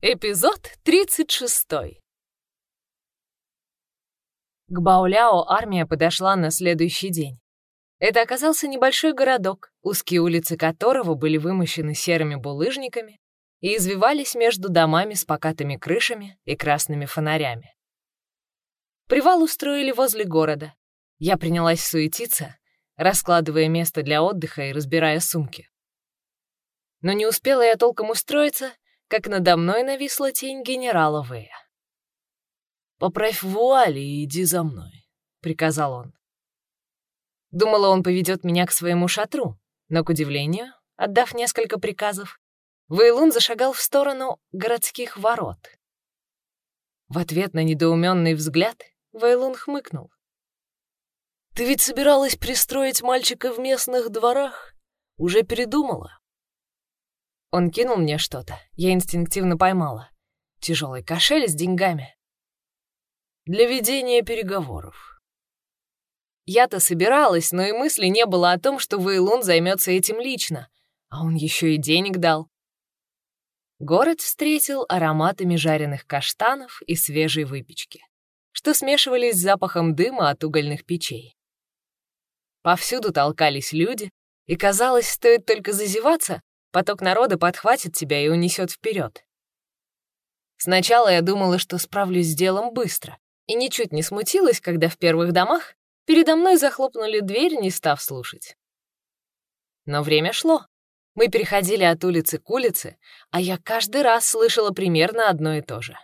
Эпизод 36. К Бауляо армия подошла на следующий день. Это оказался небольшой городок, узкие улицы которого были вымощены серыми булыжниками и извивались между домами с покатыми крышами и красными фонарями. Привал устроили возле города. Я принялась суетиться, раскладывая место для отдыха и разбирая сумки. Но не успела я толком устроиться — как надо мной нависла тень генерала Вэя. «Поправь вуали и иди за мной», — приказал он. Думала, он поведет меня к своему шатру, но, к удивлению, отдав несколько приказов, Вейлун зашагал в сторону городских ворот. В ответ на недоуменный взгляд Вейлун хмыкнул. «Ты ведь собиралась пристроить мальчика в местных дворах? Уже передумала?» Он кинул мне что-то, я инстинктивно поймала. Тяжелый кошель с деньгами. Для ведения переговоров. Я-то собиралась, но и мысли не было о том, что Вейлун займется этим лично, а он еще и денег дал. Город встретил ароматами жареных каштанов и свежей выпечки, что смешивались с запахом дыма от угольных печей. Повсюду толкались люди, и казалось, стоит только зазеваться, Поток народа подхватит тебя и унесет вперед. Сначала я думала, что справлюсь с делом быстро, и ничуть не смутилась, когда в первых домах передо мной захлопнули дверь, не став слушать. Но время шло. Мы переходили от улицы к улице, а я каждый раз слышала примерно одно и то же.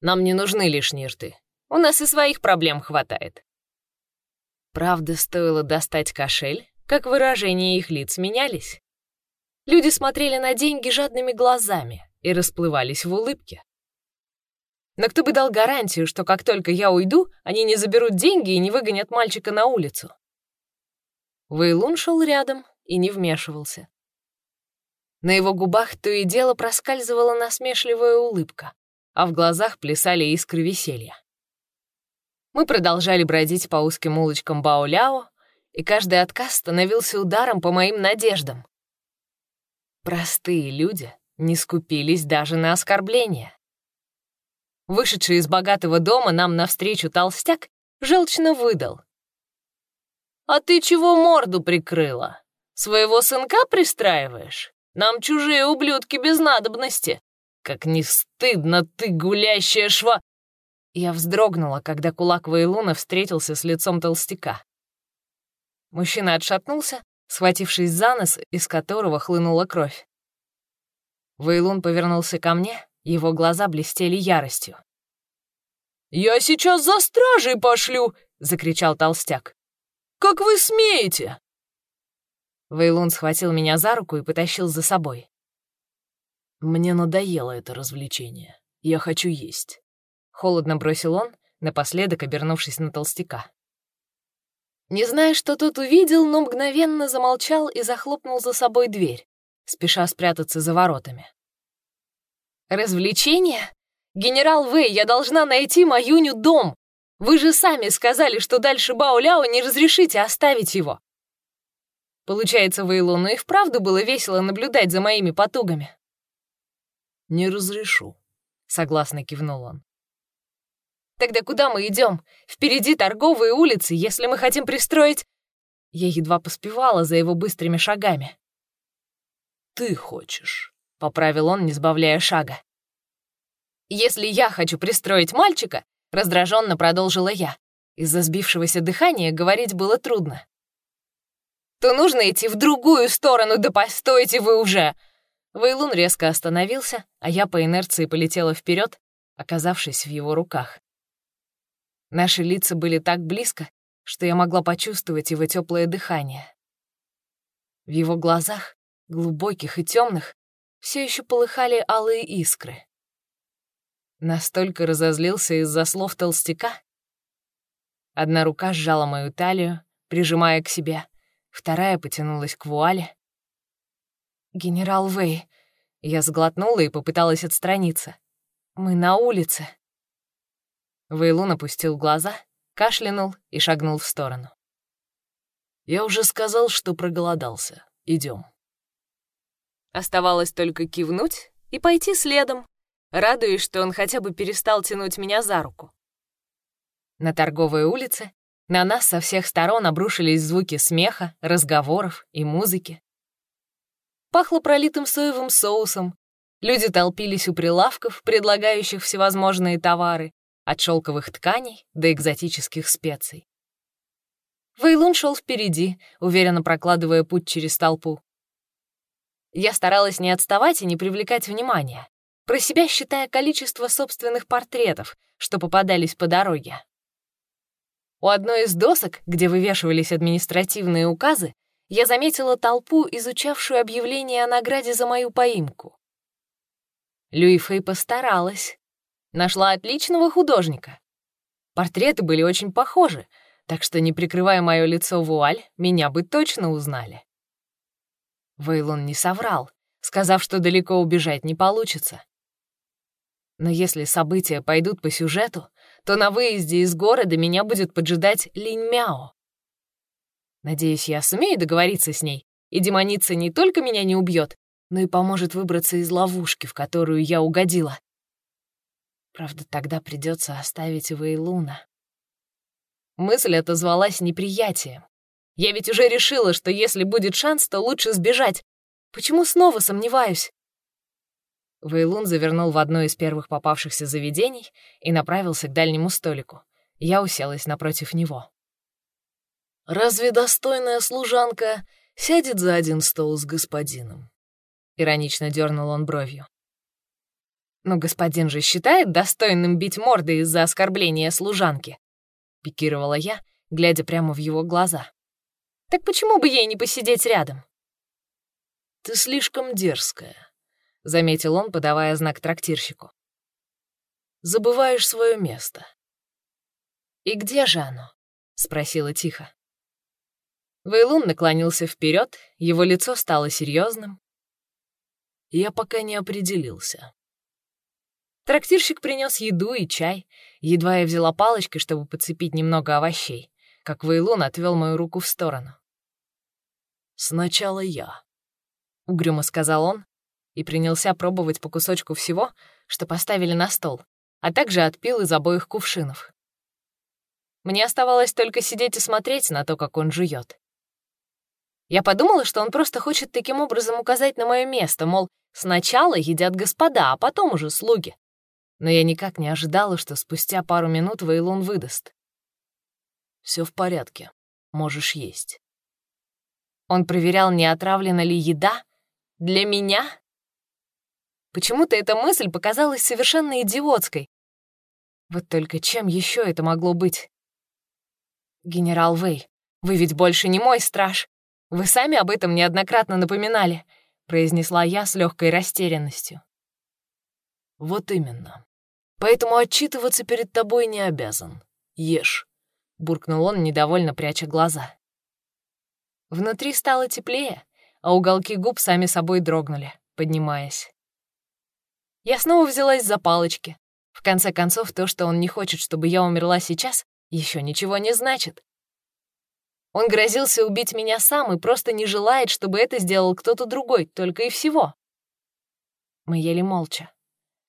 Нам не нужны лишние рты. У нас и своих проблем хватает. Правда, стоило достать кошель, как выражения их лиц менялись. Люди смотрели на деньги жадными глазами и расплывались в улыбке. Но кто бы дал гарантию, что как только я уйду, они не заберут деньги и не выгонят мальчика на улицу? Вейлун шел рядом и не вмешивался. На его губах то и дело проскальзывала насмешливая улыбка, а в глазах плясали искры веселья. Мы продолжали бродить по узким улочкам Баоляо, и каждый отказ становился ударом по моим надеждам. Простые люди не скупились даже на оскорбления. Вышедший из богатого дома нам навстречу толстяк желчно выдал. «А ты чего морду прикрыла? Своего сынка пристраиваешь? Нам чужие ублюдки без надобности. Как не стыдно ты, гулящая шва...» Я вздрогнула, когда кулак Вейлуна встретился с лицом толстяка. Мужчина отшатнулся, схватившись за нос, из которого хлынула кровь. Вейлун повернулся ко мне, его глаза блестели яростью. «Я сейчас за стражей пошлю!» — закричал толстяк. «Как вы смеете?» Вейлун схватил меня за руку и потащил за собой. «Мне надоело это развлечение. Я хочу есть», — холодно бросил он, напоследок обернувшись на толстяка. Не зная, что тот увидел, но мгновенно замолчал и захлопнул за собой дверь, спеша спрятаться за воротами. «Развлечение? Генерал Вэй, я должна найти Маюню дом! Вы же сами сказали, что дальше Баоляо не разрешите оставить его!» Получается, Вейлону и вправду было весело наблюдать за моими потугами. «Не разрешу», — согласно кивнул он. Тогда куда мы идем? Впереди торговые улицы, если мы хотим пристроить...» Я едва поспевала за его быстрыми шагами. «Ты хочешь», — поправил он, не сбавляя шага. «Если я хочу пристроить мальчика», — раздраженно продолжила я. Из-за сбившегося дыхания говорить было трудно. «То нужно идти в другую сторону, да постойте вы уже!» Вейлун резко остановился, а я по инерции полетела вперед, оказавшись в его руках. Наши лица были так близко, что я могла почувствовать его теплое дыхание. В его глазах, глубоких и темных, все еще полыхали алые искры. Настолько разозлился из-за слов толстяка. Одна рука сжала мою талию, прижимая к себе, вторая потянулась к вуале. «Генерал Вэй», я сглотнула и попыталась отстраниться. «Мы на улице». Вейлун опустил глаза, кашлянул и шагнул в сторону. «Я уже сказал, что проголодался. Идем. Оставалось только кивнуть и пойти следом, радуясь, что он хотя бы перестал тянуть меня за руку. На торговой улице на нас со всех сторон обрушились звуки смеха, разговоров и музыки. Пахло пролитым соевым соусом. Люди толпились у прилавков, предлагающих всевозможные товары, от шелковых тканей до экзотических специй. Вейлун шел впереди, уверенно прокладывая путь через толпу. Я старалась не отставать и не привлекать внимания, про себя считая количество собственных портретов, что попадались по дороге. У одной из досок, где вывешивались административные указы, я заметила толпу, изучавшую объявление о награде за мою поимку. Люи Фэй постаралась. Нашла отличного художника. Портреты были очень похожи, так что, не прикрывая мое лицо вуаль, меня бы точно узнали. Вейлон не соврал, сказав, что далеко убежать не получится. Но если события пойдут по сюжету, то на выезде из города меня будет поджидать Линь Мяо. Надеюсь, я сумею договориться с ней, и демоница не только меня не убьет, но и поможет выбраться из ловушки, в которую я угодила. Правда, тогда придется оставить Вейлуна. Мысль отозвалась неприятием. Я ведь уже решила, что если будет шанс, то лучше сбежать. Почему снова сомневаюсь? Вейлун завернул в одно из первых попавшихся заведений и направился к дальнему столику. Я уселась напротив него. «Разве достойная служанка сядет за один стол с господином?» Иронично дернул он бровью. «Но господин же считает достойным бить морды из-за оскорбления служанки», — пикировала я, глядя прямо в его глаза. «Так почему бы ей не посидеть рядом?» «Ты слишком дерзкая», — заметил он, подавая знак трактирщику. «Забываешь свое место». «И где же оно?» — спросила тихо. Вейлун наклонился вперед, его лицо стало серьезным. «Я пока не определился». Трактирщик принес еду и чай. Едва я взяла палочкой, чтобы подцепить немного овощей, как Вейлун отвел мою руку в сторону. «Сначала я», — угрюмо сказал он и принялся пробовать по кусочку всего, что поставили на стол, а также отпил из обоих кувшинов. Мне оставалось только сидеть и смотреть на то, как он жует. Я подумала, что он просто хочет таким образом указать на мое место, мол, сначала едят господа, а потом уже слуги. Но я никак не ожидала, что спустя пару минут Вейлун выдаст. Все в порядке, можешь есть. Он проверял, не отравлена ли еда для меня. Почему-то эта мысль показалась совершенно идиотской. Вот только чем еще это могло быть? «Генерал Вэй, вы ведь больше не мой страж. Вы сами об этом неоднократно напоминали», — произнесла я с легкой растерянностью. «Вот именно. Поэтому отчитываться перед тобой не обязан. Ешь», — буркнул он, недовольно пряча глаза. Внутри стало теплее, а уголки губ сами собой дрогнули, поднимаясь. Я снова взялась за палочки. В конце концов, то, что он не хочет, чтобы я умерла сейчас, еще ничего не значит. Он грозился убить меня сам и просто не желает, чтобы это сделал кто-то другой, только и всего. Мы ели молча.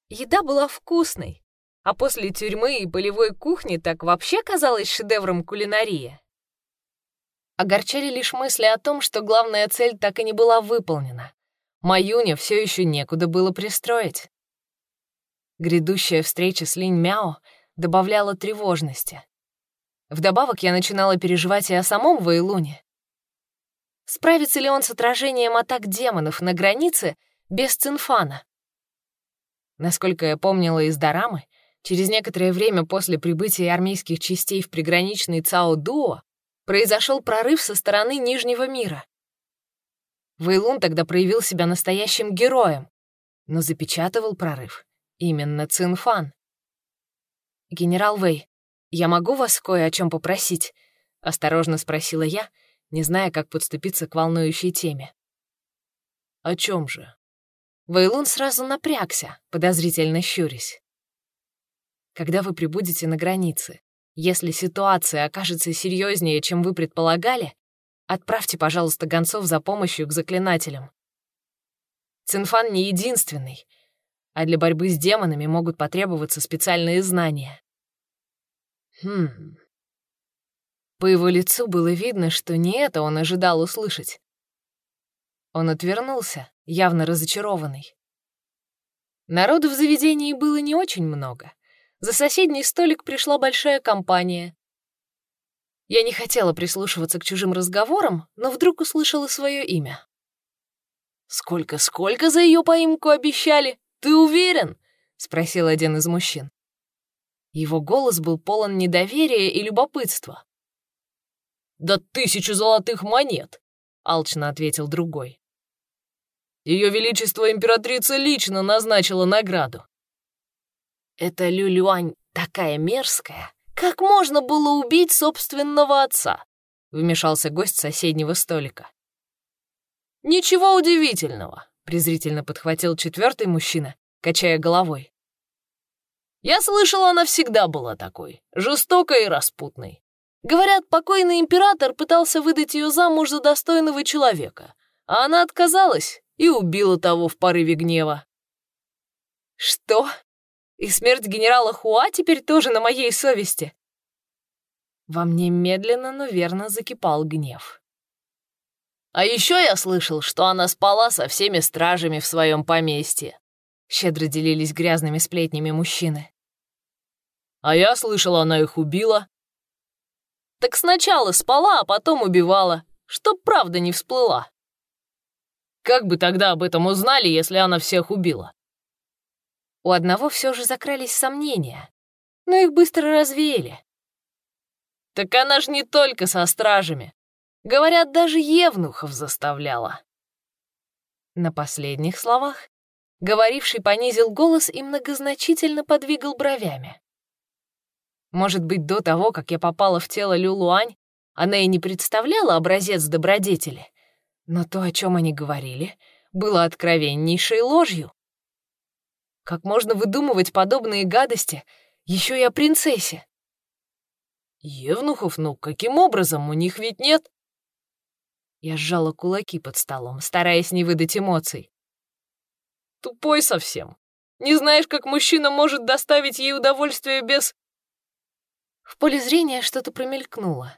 Еда была вкусной, а после тюрьмы и полевой кухни так вообще казалось шедевром кулинарии. Огорчали лишь мысли о том, что главная цель так и не была выполнена. Маюня все еще некуда было пристроить. Грядущая встреча с Линь Мяо добавляла тревожности. Вдобавок я начинала переживать и о самом Вейлуне. Справится ли он с отражением атак демонов на границе без Цинфана? Насколько я помнила из Дорамы, через некоторое время после прибытия армейских частей в приграничный Цао-Дуо произошел прорыв со стороны Нижнего мира. Вейлун тогда проявил себя настоящим героем, но запечатывал прорыв именно Цинфан. «Генерал Вэй, «Я могу вас кое о чем попросить?» — осторожно спросила я, не зная, как подступиться к волнующей теме. «О чем же?» Вейлун сразу напрягся, подозрительно щурясь. «Когда вы прибудете на границе, если ситуация окажется серьезнее, чем вы предполагали, отправьте, пожалуйста, гонцов за помощью к заклинателям. Цинфан не единственный. а для борьбы с демонами могут потребоваться специальные знания. Хм. По его лицу было видно, что не это он ожидал услышать. Он отвернулся, явно разочарованный. Народу в заведении было не очень много. За соседний столик пришла большая компания. Я не хотела прислушиваться к чужим разговорам, но вдруг услышала свое имя. «Сколько-сколько за ее поимку обещали? Ты уверен?» — спросил один из мужчин. Его голос был полон недоверия и любопытства. «Да тысячу золотых монет!» — алчно ответил другой. Ее Величество Императрица лично назначила награду. Эта Люлюань такая мерзкая. Как можно было убить собственного отца? Вмешался гость соседнего столика. Ничего удивительного, презрительно подхватил четвертый мужчина, качая головой. Я слышал, она всегда была такой, жестокой и распутной. Говорят, покойный император пытался выдать ее замуж за достойного человека, а она отказалась и убила того в порыве гнева. Что? И смерть генерала Хуа теперь тоже на моей совести? Во мне медленно, но верно закипал гнев. А еще я слышал, что она спала со всеми стражами в своем поместье. Щедро делились грязными сплетнями мужчины. А я слышал, она их убила. Так сначала спала, а потом убивала, чтоб правда не всплыла. Как бы тогда об этом узнали, если она всех убила? У одного все же закрались сомнения, но их быстро развеяли. Так она ж не только со стражами. Говорят, даже евнухов заставляла. На последних словах говоривший понизил голос и многозначительно подвигал бровями. Может быть, до того, как я попала в тело Люлуань, она и не представляла образец добродетели. Но то, о чем они говорили, было откровеннейшей ложью. Как можно выдумывать подобные гадости еще и о принцессе? Евнухов, ну каким образом? У них ведь нет. Я сжала кулаки под столом, стараясь не выдать эмоций. Тупой совсем. Не знаешь, как мужчина может доставить ей удовольствие без... В поле зрения что-то промелькнуло.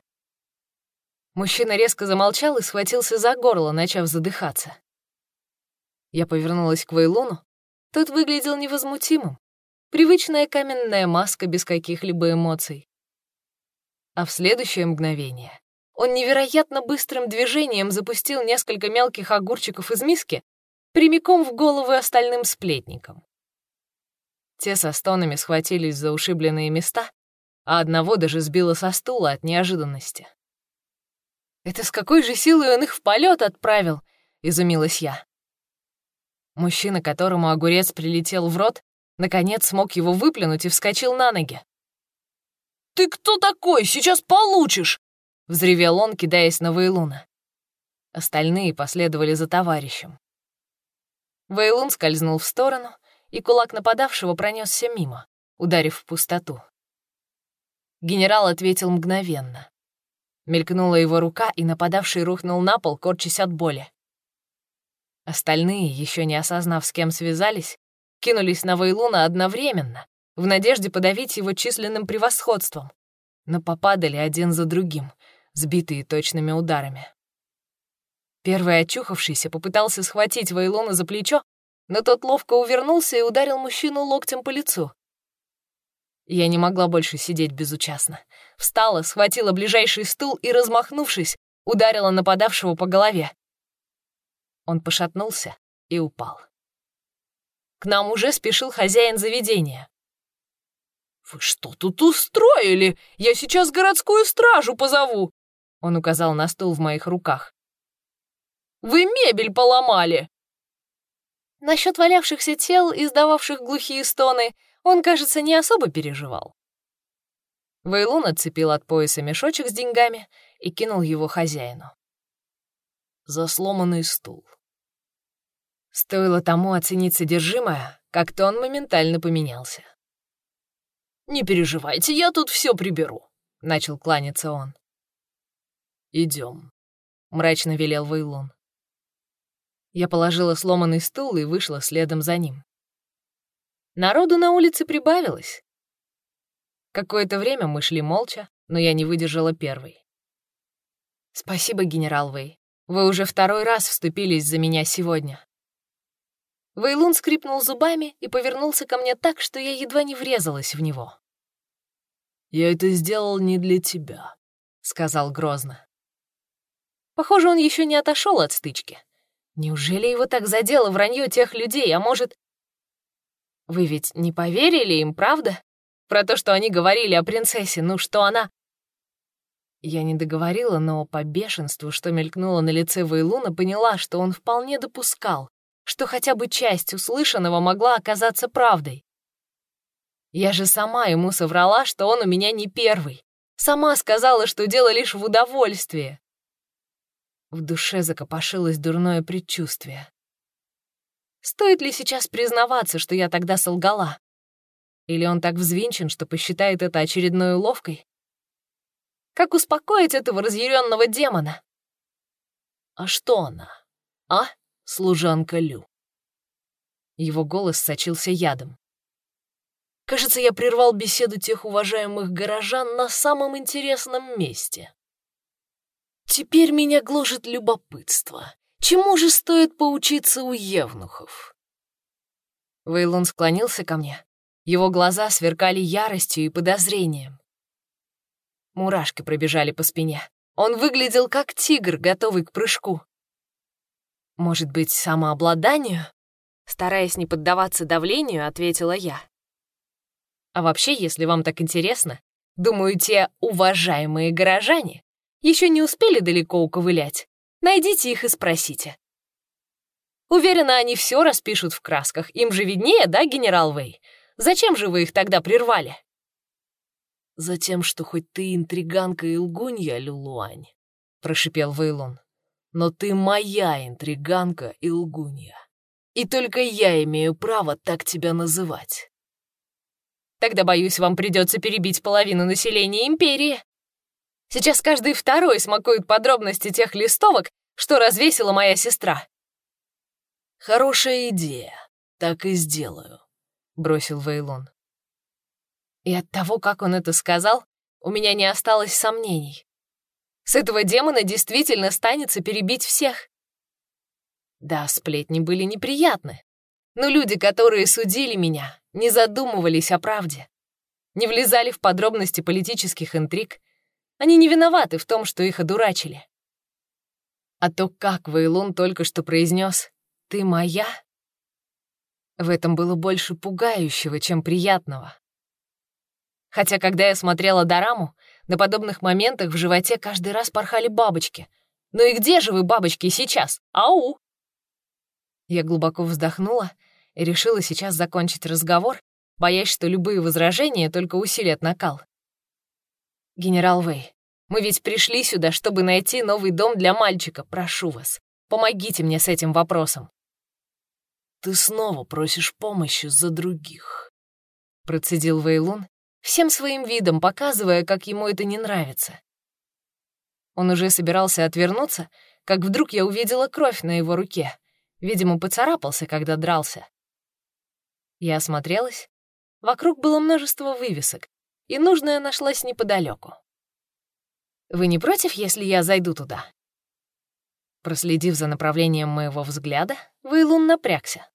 Мужчина резко замолчал и схватился за горло, начав задыхаться. Я повернулась к Вейлуну. Тот выглядел невозмутимым. Привычная каменная маска без каких-либо эмоций. А в следующее мгновение он невероятно быстрым движением запустил несколько мелких огурчиков из миски прямиком в головы остальным сплетникам. Те со стонами схватились за ушибленные места, а одного даже сбило со стула от неожиданности. Это с какой же силой он их в полет отправил? Изумилась я. Мужчина, которому огурец прилетел в рот, наконец смог его выплюнуть и вскочил на ноги. «Ты кто такой? Сейчас получишь!» — взревел он, кидаясь на Вейлуна. Остальные последовали за товарищем. Вейлун скользнул в сторону, и кулак нападавшего пронесся мимо, ударив в пустоту. Генерал ответил мгновенно. Мелькнула его рука, и нападавший рухнул на пол, корчась от боли. Остальные, еще не осознав, с кем связались, кинулись на Вейлуна одновременно, в надежде подавить его численным превосходством, но попадали один за другим, сбитые точными ударами. Первый очухавшийся попытался схватить Вейлуна за плечо, но тот ловко увернулся и ударил мужчину локтем по лицу. Я не могла больше сидеть безучастно. Встала, схватила ближайший стул и, размахнувшись, ударила нападавшего по голове. Он пошатнулся и упал. К нам уже спешил хозяин заведения. «Вы что тут устроили? Я сейчас городскую стражу позову!» Он указал на стул в моих руках. «Вы мебель поломали!» Насчет валявшихся тел, издававших глухие стоны, он, кажется, не особо переживал. Вейлун отцепил от пояса мешочек с деньгами и кинул его хозяину. За сломанный стул. Стоило тому оценить содержимое, как-то он моментально поменялся. «Не переживайте, я тут все приберу», — начал кланяться он. Идем, мрачно велел Вейлун. Я положила сломанный стул и вышла следом за ним. Народу на улице прибавилось. Какое-то время мы шли молча, но я не выдержала первой. «Спасибо, генерал Вэй. Вы уже второй раз вступились за меня сегодня». Вейлун скрипнул зубами и повернулся ко мне так, что я едва не врезалась в него. «Я это сделал не для тебя», — сказал грозно. Похоже, он еще не отошел от стычки. Неужели его так задело вранье тех людей, а может... Вы ведь не поверили им, правда? Про то, что они говорили о принцессе, ну что она... Я не договорила, но по бешенству, что мелькнуло на лице Вейлуна, поняла, что он вполне допускал, что хотя бы часть услышанного могла оказаться правдой. Я же сама ему соврала, что он у меня не первый. Сама сказала, что дело лишь в удовольствии. В душе закопошилось дурное предчувствие. Стоит ли сейчас признаваться, что я тогда солгала? Или он так взвинчен, что посчитает это очередной уловкой? Как успокоить этого разъяренного демона? А что она? А, служанка Лю? Его голос сочился ядом. Кажется, я прервал беседу тех уважаемых горожан на самом интересном месте. Теперь меня гложет любопытство. Чему же стоит поучиться у евнухов? Вейлон склонился ко мне. Его глаза сверкали яростью и подозрением. Мурашки пробежали по спине. Он выглядел как тигр, готовый к прыжку. «Может быть, самообладанию?» Стараясь не поддаваться давлению, ответила я. А вообще, если вам так интересно, думаю, те уважаемые горожане еще не успели далеко уковылять. Найдите их и спросите. Уверена, они все распишут в красках. Им же виднее, да, генерал Вэй? Зачем же вы их тогда прервали? Затем, что хоть ты интриганка и лгунья, Люлуань, прошипел Вейлон. Но ты моя интриганка и лгунья. И только я имею право так тебя называть. Тогда, боюсь, вам придется перебить половину населения Империи. Сейчас каждый второй смакует подробности тех листовок, что развесила моя сестра. «Хорошая идея. Так и сделаю», — бросил Вейлон. И от того, как он это сказал, у меня не осталось сомнений. С этого демона действительно станется перебить всех. Да, сплетни были неприятны, но люди, которые судили меня, не задумывались о правде, не влезали в подробности политических интриг. Они не виноваты в том, что их одурачили. А то, как Вейлун только что произнес «ты моя», в этом было больше пугающего, чем приятного. Хотя, когда я смотрела дораму, на подобных моментах в животе каждый раз порхали бабочки. «Ну и где же вы, бабочки, сейчас? Ау!» Я глубоко вздохнула и решила сейчас закончить разговор, боясь, что любые возражения только усилят накал. «Генерал Вэй, мы ведь пришли сюда, чтобы найти новый дом для мальчика. Прошу вас, помогите мне с этим вопросом». «Ты снова просишь помощи за других», — процедил Вейлун, всем своим видом показывая, как ему это не нравится. Он уже собирался отвернуться, как вдруг я увидела кровь на его руке. Видимо, поцарапался, когда дрался. Я осмотрелась. Вокруг было множество вывесок, и нужная нашлась неподалеку. «Вы не против, если я зайду туда?» Проследив за направлением моего взгляда, Вейлун напрягся.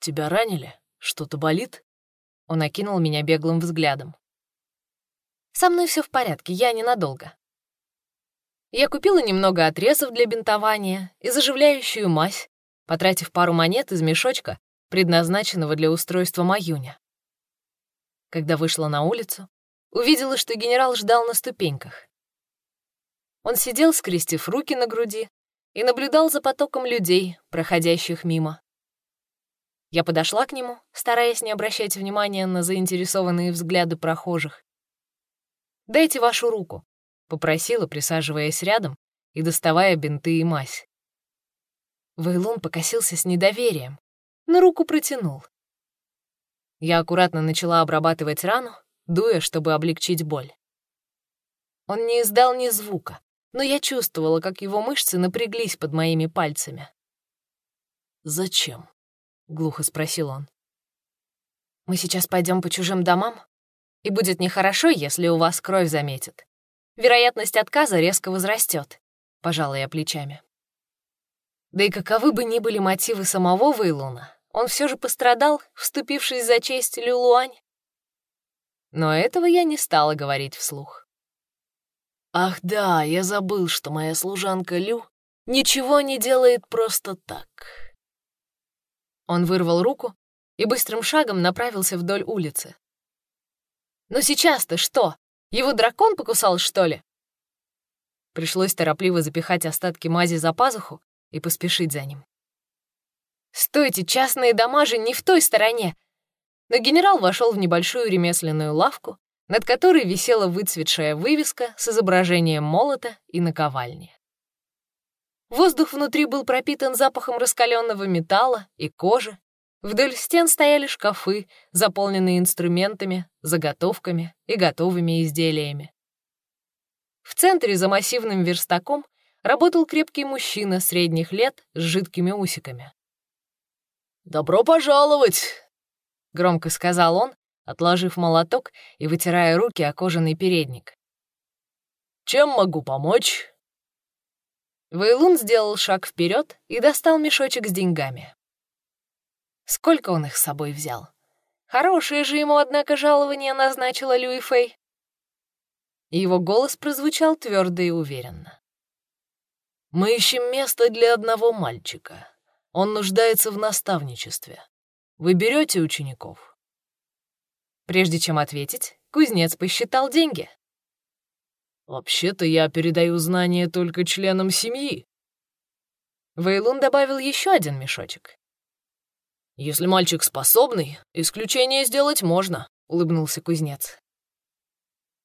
«Тебя ранили? Что-то болит?» Он окинул меня беглым взглядом. «Со мной все в порядке, я ненадолго». Я купила немного отрезов для бинтования и заживляющую мазь, потратив пару монет из мешочка, предназначенного для устройства Маюня. Когда вышла на улицу, увидела, что генерал ждал на ступеньках. Он сидел, скрестив руки на груди, и наблюдал за потоком людей, проходящих мимо. Я подошла к нему, стараясь не обращать внимания на заинтересованные взгляды прохожих. «Дайте вашу руку», — попросила, присаживаясь рядом и доставая бинты и мазь. Вейлон покосился с недоверием, на руку протянул. Я аккуратно начала обрабатывать рану, дуя, чтобы облегчить боль. Он не издал ни звука, но я чувствовала, как его мышцы напряглись под моими пальцами. «Зачем?» — глухо спросил он. Мы сейчас пойдем по чужим домам, и будет нехорошо, если у вас кровь заметит. Вероятность отказа резко возрастет, пожалуй, я плечами. Да и каковы бы ни были мотивы самого Вейлуна, он все же пострадал, вступившись за честь Люлуань. Но этого я не стала говорить вслух. Ах да, я забыл, что моя служанка Лю ничего не делает просто так. Он вырвал руку и быстрым шагом направился вдоль улицы. «Но сейчас-то что? Его дракон покусал, что ли?» Пришлось торопливо запихать остатки мази за пазуху и поспешить за ним. «Стойте, частные дома же не в той стороне!» Но генерал вошел в небольшую ремесленную лавку, над которой висела выцветшая вывеска с изображением молота и наковальни. Воздух внутри был пропитан запахом раскаленного металла и кожи. Вдоль стен стояли шкафы, заполненные инструментами, заготовками и готовыми изделиями. В центре за массивным верстаком работал крепкий мужчина средних лет с жидкими усиками. «Добро пожаловать!» — громко сказал он, отложив молоток и вытирая руки о кожаный передник. «Чем могу помочь?» Вейлун сделал шаг вперед и достал мешочек с деньгами. Сколько он их с собой взял? Хорошее же ему, однако, жалование назначила Люи Фэй. Его голос прозвучал твердо и уверенно. «Мы ищем место для одного мальчика. Он нуждается в наставничестве. Вы берете учеников?» Прежде чем ответить, кузнец посчитал деньги. «Вообще-то я передаю знания только членам семьи». Вейлун добавил еще один мешочек. «Если мальчик способный, исключение сделать можно», — улыбнулся кузнец.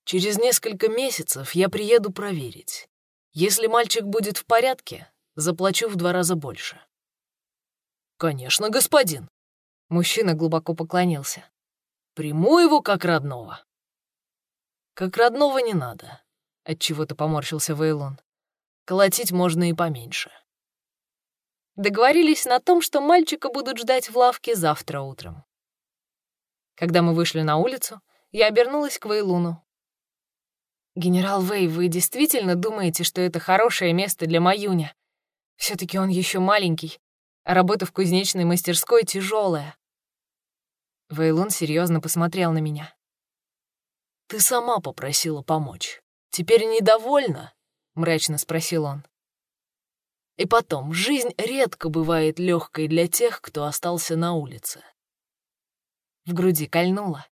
«Через несколько месяцев я приеду проверить. Если мальчик будет в порядке, заплачу в два раза больше». «Конечно, господин», — мужчина глубоко поклонился. «Приму его как родного». «Как родного не надо. Отчего-то поморщился Вейлон. Колотить можно и поменьше. Договорились на том, что мальчика будут ждать в лавке завтра утром. Когда мы вышли на улицу, я обернулась к Вейлуну. «Генерал Вей, вы действительно думаете, что это хорошее место для Маюня? все таки он еще маленький, а работа в кузнечной мастерской тяжелая. Вейлун серьезно посмотрел на меня. «Ты сама попросила помочь. Теперь недовольна?» — мрачно спросил он. «И потом, жизнь редко бывает легкой для тех, кто остался на улице». В груди кольнуло.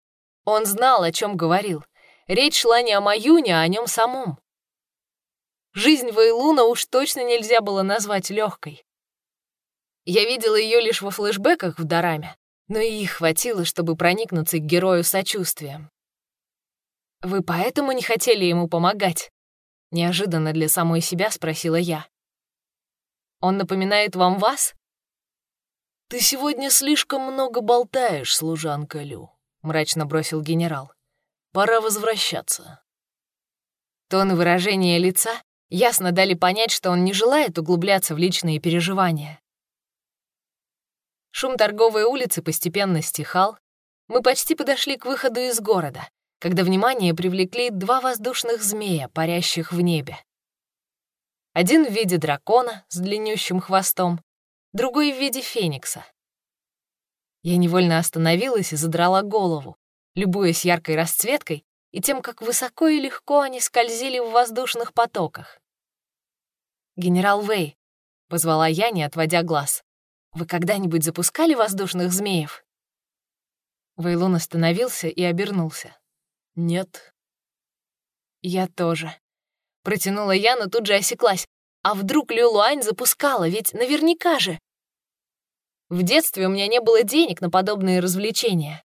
Он знал, о чем говорил. Речь шла не о Маюне, а о нем самом. Жизнь Вейлуна уж точно нельзя было назвать легкой. Я видела ее лишь во флешбеках в Дараме, но и их хватило, чтобы проникнуться к герою сочувствием. «Вы поэтому не хотели ему помогать?» Неожиданно для самой себя спросила я. «Он напоминает вам вас?» «Ты сегодня слишком много болтаешь, служанка Лю», — мрачно бросил генерал. «Пора возвращаться». Тон и выражение лица ясно дали понять, что он не желает углубляться в личные переживания. Шум торговой улицы постепенно стихал. Мы почти подошли к выходу из города, когда внимание привлекли два воздушных змея, парящих в небе. Один в виде дракона с длиннющим хвостом, другой в виде феникса. Я невольно остановилась и задрала голову, любуясь яркой расцветкой и тем, как высоко и легко они скользили в воздушных потоках. «Генерал Вэй», — позвала я, не отводя глаз, — «вы когда-нибудь запускали воздушных змеев?» Вейлун остановился и обернулся. «Нет». «Я тоже». Протянула я, но тут же осеклась. А вдруг Люлуань запускала, ведь наверняка же. В детстве у меня не было денег на подобные развлечения.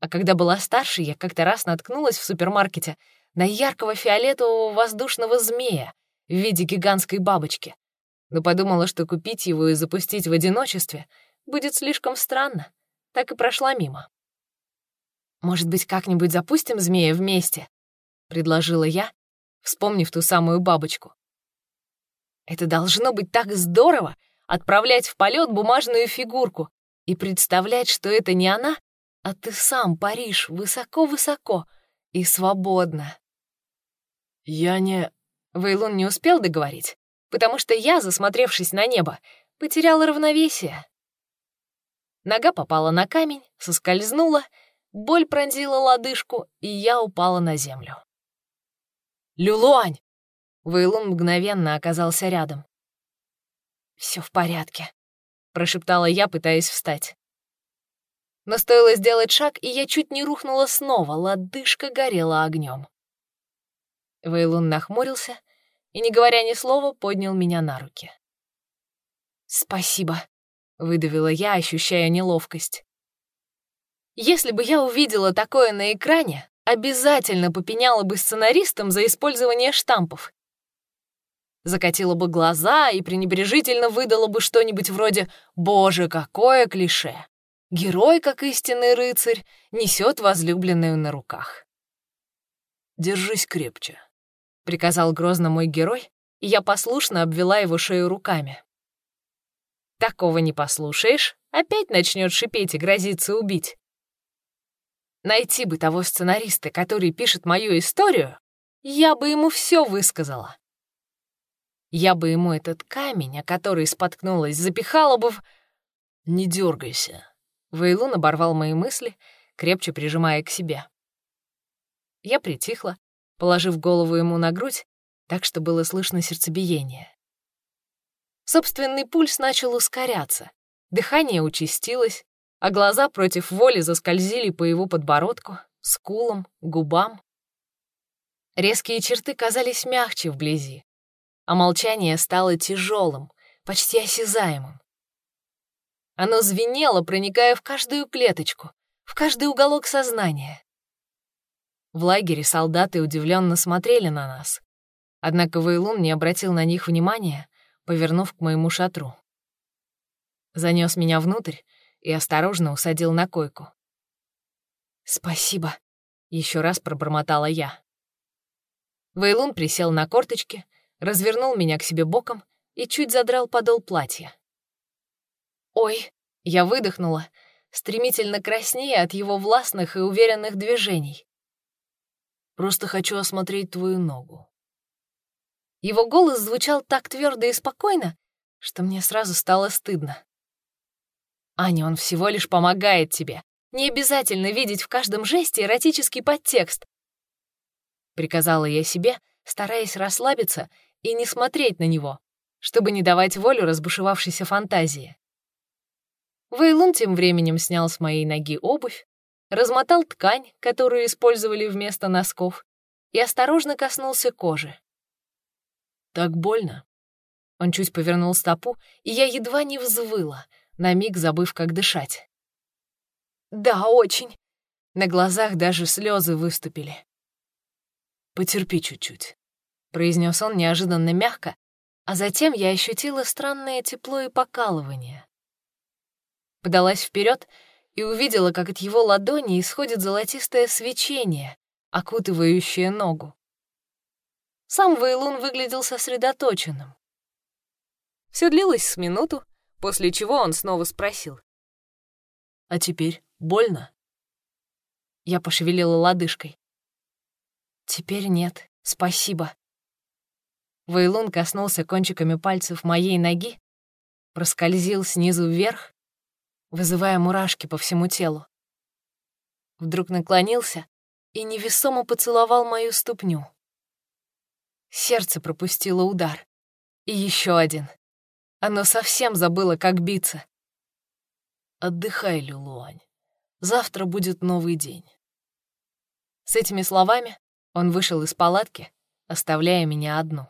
А когда была старше, я как-то раз наткнулась в супермаркете на яркого фиолетового воздушного змея в виде гигантской бабочки. Но подумала, что купить его и запустить в одиночестве будет слишком странно. Так и прошла мимо. «Может быть, как-нибудь запустим змея вместе?» — предложила я, вспомнив ту самую бабочку. «Это должно быть так здорово — отправлять в полет бумажную фигурку и представлять, что это не она, а ты сам паришь высоко-высоко и свободно. Я не... Вейлун не успел договорить, потому что я, засмотревшись на небо, потеряла равновесие. Нога попала на камень, соскользнула, боль пронзила лодыжку, и я упала на землю. «Люлуань!» Вейлун мгновенно оказался рядом. Все в порядке», — прошептала я, пытаясь встать. Но стоило сделать шаг, и я чуть не рухнула снова, лодыжка горела огнем. Вейлун нахмурился и, не говоря ни слова, поднял меня на руки. «Спасибо», — выдавила я, ощущая неловкость. Если бы я увидела такое на экране, обязательно попеняла бы сценаристам за использование штампов закатила бы глаза и пренебрежительно выдала бы что-нибудь вроде «Боже, какое клише!» Герой, как истинный рыцарь, несет возлюбленную на руках. «Держись крепче», — приказал грозно мой герой, и я послушно обвела его шею руками. Такого не послушаешь, опять начнет шипеть и грозиться убить. Найти бы того сценариста, который пишет мою историю, я бы ему все высказала. Я бы ему этот камень, о который споткнулась, запихала бы в... «Не дергайся. Вейлун оборвал мои мысли, крепче прижимая к себе. Я притихла, положив голову ему на грудь, так что было слышно сердцебиение. Собственный пульс начал ускоряться, дыхание участилось, а глаза против воли заскользили по его подбородку, скулам, губам. Резкие черты казались мягче вблизи, а молчание стало тяжелым, почти осязаемым. Оно звенело, проникая в каждую клеточку, в каждый уголок сознания. В лагере солдаты удивленно смотрели на нас, однако Вейлун не обратил на них внимания, повернув к моему шатру. Занес меня внутрь и осторожно усадил на койку. «Спасибо», — еще раз пробормотала я. Вейлун присел на корточки, развернул меня к себе боком и чуть задрал подол платья. «Ой!» — я выдохнула, стремительно краснея от его властных и уверенных движений. «Просто хочу осмотреть твою ногу». Его голос звучал так твердо и спокойно, что мне сразу стало стыдно. «Аня, он всего лишь помогает тебе. Не обязательно видеть в каждом жесте эротический подтекст», — приказала я себе, стараясь расслабиться и не смотреть на него, чтобы не давать волю разбушевавшейся фантазии. Вейлун тем временем снял с моей ноги обувь, размотал ткань, которую использовали вместо носков, и осторожно коснулся кожи. «Так больно?» Он чуть повернул стопу, и я едва не взвыла, на миг забыв, как дышать. «Да, очень». На глазах даже слезы выступили. «Потерпи чуть-чуть произнес он неожиданно мягко, а затем я ощутила странное тепло и покалывание. Подалась вперед и увидела, как от его ладони исходит золотистое свечение, окутывающее ногу. Сам Вейлун выглядел сосредоточенным. Все длилось с минуту, после чего он снова спросил. «А теперь больно?» Я пошевелила лодыжкой. «Теперь нет, спасибо». Вейлун коснулся кончиками пальцев моей ноги, проскользил снизу вверх, вызывая мурашки по всему телу. Вдруг наклонился и невесомо поцеловал мою ступню. Сердце пропустило удар. И еще один. Оно совсем забыло, как биться. «Отдыхай, Люлуань. Завтра будет новый день». С этими словами он вышел из палатки, оставляя меня одну.